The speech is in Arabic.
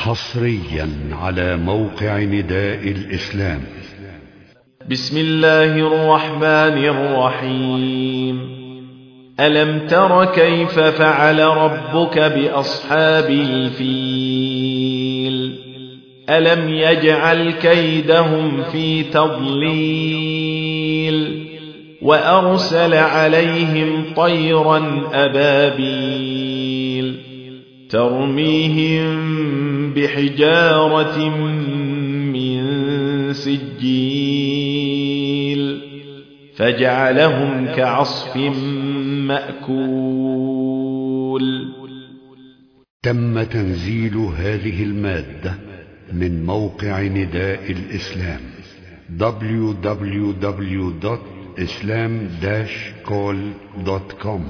حصريا على موقع نداء الإسلام. بسم الله الرحمن الرحيم. ألم تر كيف فعل ربك بأصحاب الفيل؟ ألم يجعل كيدهم في تضليل؟ وأرسل عليهم طيرا أبابيل. ترميهم بحجارة من سجيل فجعلهم كعصف مأكول. تم تنزيل هذه المادة من موقع نداء الإسلام www.islam-call.com